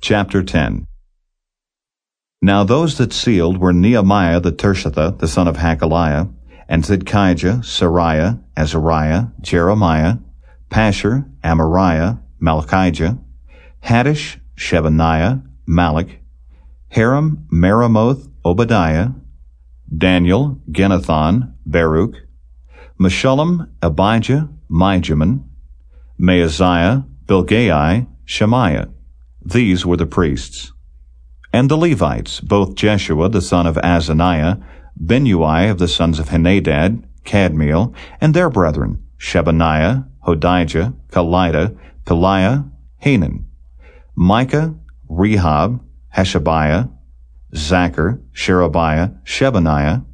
Chapter 10 Now those that sealed were Nehemiah the Tirshatha, the son of Hachaliah, and Zidkijah, Seraiah, Azariah, Jeremiah, Pashhur, Amariah, Malchijah, Hattush, Shebaniah, Malluch, Harim, Meremoth, Obadiah, Daniel, Ginnethon, Baruch, Meshullam, Abijah, Mijamin, Maaziah, Bilgai, Shemaiah. These were the priests. And the Levites, both Jeshua the son of Azaniah, Binnui of the sons of Henadad, Kadmiel, and their brethren, Shebaniah, Hodijah, Kelita, Pelaiah, Hanan, Micah, Rehob, Hashabiah, Zaccur, Sherebiah, Shebaniah,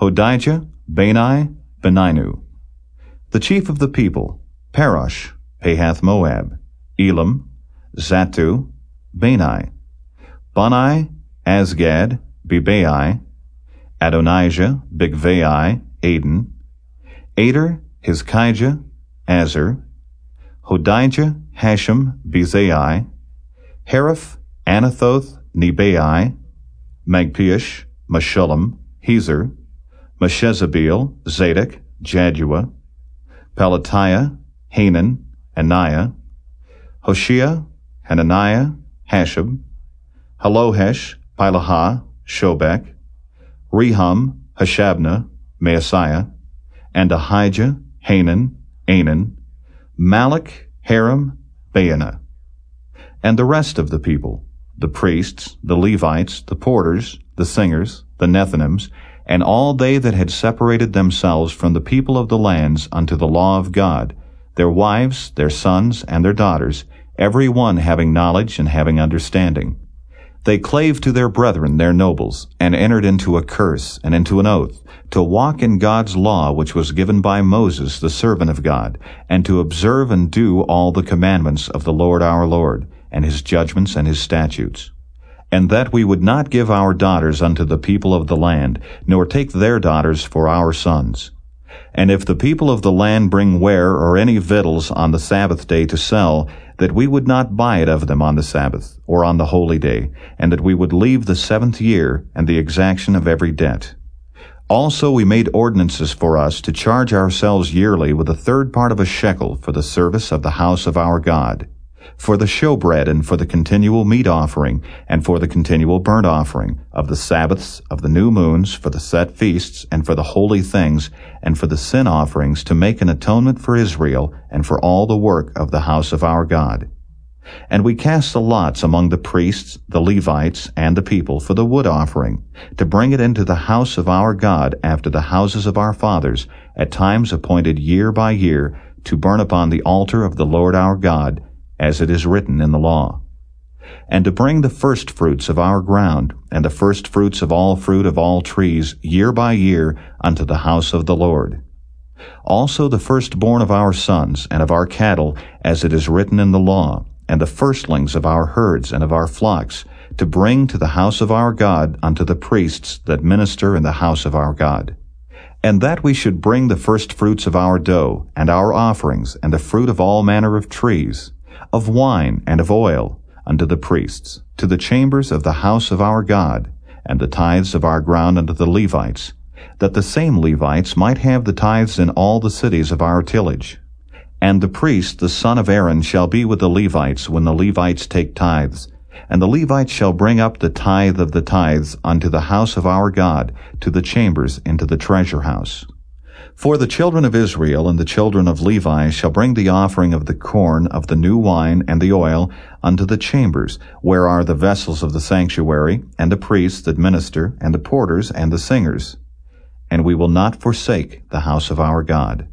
Hodijah, Bani, Beninu. The chief of the people, Parosh, Pahath Moab, Elam, Zatthu, Bani, Bunni, Azgad, Bebai, Adonijah, Bigvai, Adin, Ater, Hizkijah, Azzur, Hodijah, Hashum, Bezai, Hariph, Anathoth, Nebai, Magpiash, Meshullam, Hezir, Meshezabeel, Zadok, Jaddua, Pelatiah, Hanan, Anaiah, Hoshea, Hananiah, Hashub, Hallohesh, Pileha, Shobek, Rehum, Hashabnah, Maaseiah, and Ahijah, Hanan, Anan, Malluch, Harim, Baanah, and the rest of the people, the priests, the Levites, the porters, the singers, the Nethinims, and all they that had separated themselves from the people of the lands unto the law of God, their wives, their sons, and their daughters, every one having knowledge and having understanding. They clave to their brethren, their nobles, and entered into a curse and into an oath, to walk in God's law which was given by Moses, the servant of God, and to observe and do all the commandments of the Lord our Lord, and his judgments and his statutes. And that we would not give our daughters unto the people of the land, nor take their daughters for our sons. And if the people of the land bring ware or any victuals on the Sabbath day to sell, that we would not buy it of them on the Sabbath, or on the holy day, and that we would leave the seventh year and the exaction of every debt. Also we made ordinances for us to charge ourselves yearly with a third part of a shekel for the service of the house of our God, for the showbread and for the continual meat offering, and for the continual burnt offering, of the Sabbaths, of the new moons, for the set feasts, and for the holy things, and for the sin offerings, to make an atonement for Israel, and for all the work of the house of our God. And we cast the lots among the priests, the Levites, and the people for the wood offering, to bring it into the house of our God after the houses of our fathers, at times appointed year by year, to burn upon the altar of the Lord our God, as it is written in the law. And to bring the first fruits of our ground, and the first fruits of all fruit of all trees, year by year, unto the house of the Lord. Also the firstborn of our sons, and of our cattle, as it is written in the law, and the firstlings of our herds and of our flocks, to bring to the house of our God unto the priests that minister in the house of our God. And that we should bring the firstfruits of our dough, and our offerings, and the fruit of all manner of trees, of wine and of oil, unto the priests, to the chambers of the house of our God, and the tithes of our ground unto the Levites, that the same Levites might have the tithes in all the cities of our tillage. And the priest, the son of Aaron, shall be with the Levites when the Levites take tithes. And the Levites shall bring up the tithe of the tithes unto the house of our God, to the chambers into the treasure house. For the children of Israel and the children of Levi shall bring the offering of the corn, of the new wine, and the oil unto the chambers, where are the vessels of the sanctuary, and the priests that minister, and the porters, and the singers. And we will not forsake the house of our God.